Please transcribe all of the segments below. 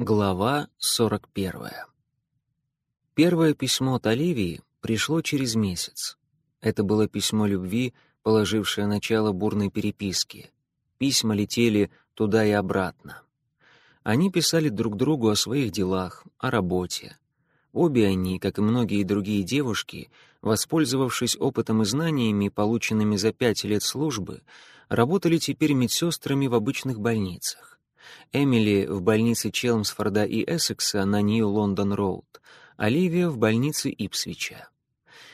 Глава 41. Первое письмо от Оливии пришло через месяц. Это было письмо любви, положившее начало бурной переписке. Письма летели туда и обратно. Они писали друг другу о своих делах, о работе. Обе они, как и многие другие девушки, воспользовавшись опытом и знаниями, полученными за пять лет службы, работали теперь медсестрами в обычных больницах. Эмили в больнице Челмсфорда и Эссекса на Нью-Лондон-Роуд, Оливия в больнице Ипсвича.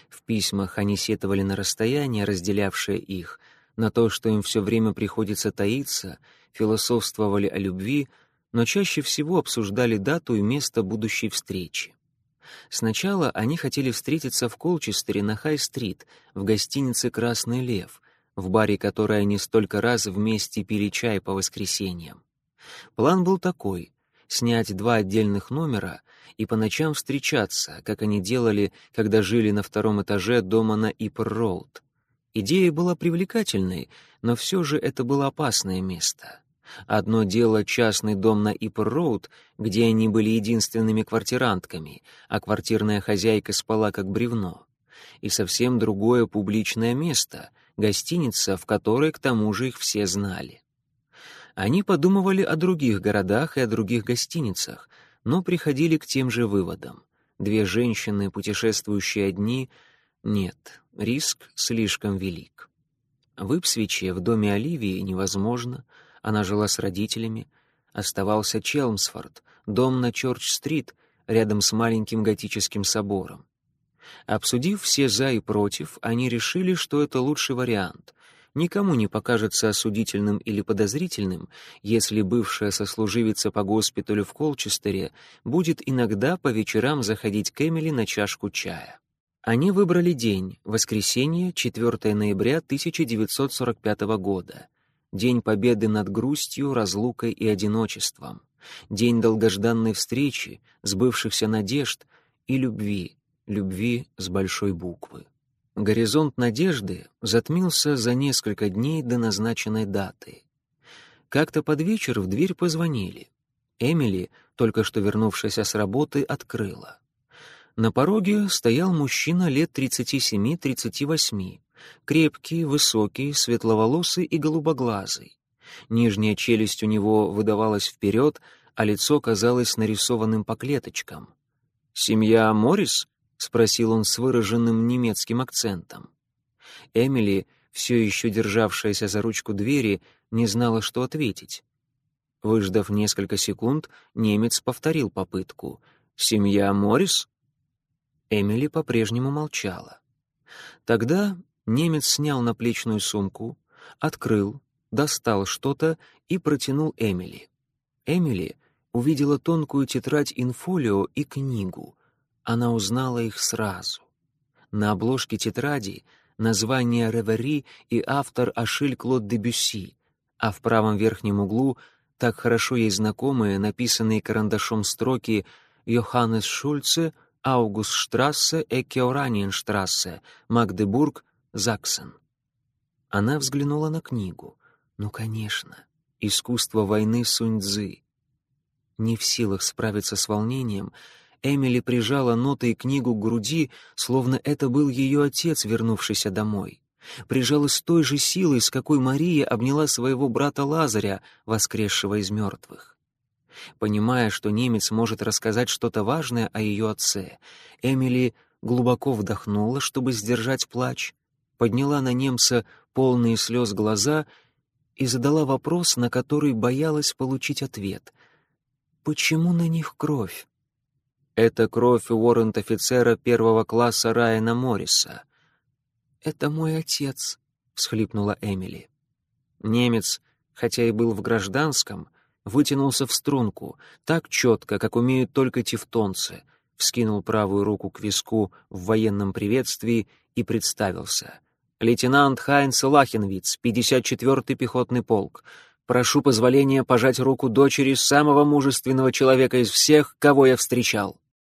В письмах они сетовали на расстояние, разделявшее их, на то, что им все время приходится таиться, философствовали о любви, но чаще всего обсуждали дату и место будущей встречи. Сначала они хотели встретиться в Колчестере на Хай-стрит, в гостинице «Красный лев», в баре которой они столько раз вместе пили чай по воскресеньям. План был такой — снять два отдельных номера и по ночам встречаться, как они делали, когда жили на втором этаже дома на Ипр-Роуд. Идея была привлекательной, но все же это было опасное место. Одно дело частный дом на Ипр-Роуд, где они были единственными квартирантками, а квартирная хозяйка спала как бревно. И совсем другое публичное место — гостиница, в которой к тому же их все знали. Они подумывали о других городах и о других гостиницах, но приходили к тем же выводам. Две женщины, путешествующие одни, нет, риск слишком велик. В Ипсвиче, в доме Оливии, невозможно, она жила с родителями. Оставался Челмсфорд, дом на Чорч-стрит, рядом с маленьким готическим собором. Обсудив все «за» и «против», они решили, что это лучший вариант, никому не покажется осудительным или подозрительным, если бывшая сослуживица по госпиталю в Колчестере будет иногда по вечерам заходить к Эмили на чашку чая. Они выбрали день, воскресенье, 4 ноября 1945 года. День победы над грустью, разлукой и одиночеством. День долгожданной встречи, сбывшихся надежд и любви, любви с большой буквы. Горизонт надежды затмился за несколько дней до назначенной даты. Как-то под вечер в дверь позвонили. Эмили, только что вернувшаяся с работы, открыла. На пороге стоял мужчина лет 37-38, крепкий, высокий, светловолосый и голубоглазый. Нижняя челюсть у него выдавалась вперед, а лицо казалось нарисованным по клеточкам. «Семья Моррис?» — спросил он с выраженным немецким акцентом. Эмили, все еще державшаяся за ручку двери, не знала, что ответить. Выждав несколько секунд, немец повторил попытку. «Семья Моррис?» Эмили по-прежнему молчала. Тогда немец снял наплечную сумку, открыл, достал что-то и протянул Эмили. Эмили увидела тонкую тетрадь инфолио и книгу — она узнала их сразу. На обложке тетради название «Ревери» и автор Ашиль Клод де Бюсси, а в правом верхнем углу так хорошо ей знакомые, написанные карандашом строки «Йоханнес Шульце», «Аугуст Штрассе», «Экеораниенштрассе», «Магдебург», «Заксен». Она взглянула на книгу. Ну, конечно, «Искусство войны Сунь-Дзы». Не в силах справиться с волнением, Эмили прижала ноты и книгу к груди, словно это был ее отец, вернувшийся домой. Прижала с той же силой, с какой Мария обняла своего брата Лазаря, воскресшего из мертвых. Понимая, что немец может рассказать что-то важное о ее отце, Эмили глубоко вдохнула, чтобы сдержать плач, подняла на немца полные слез глаза и задала вопрос, на который боялась получить ответ. «Почему на них кровь?» Это кровь уоррент-офицера первого класса Райана Морриса. «Это мой отец», — всхлипнула Эмили. Немец, хотя и был в гражданском, вытянулся в струнку, так четко, как умеют только тевтонцы, вскинул правую руку к виску в военном приветствии и представился. «Лейтенант Хайнц Лахенвиц, 54-й пехотный полк. Прошу позволения пожать руку дочери самого мужественного человека из всех, кого я встречал».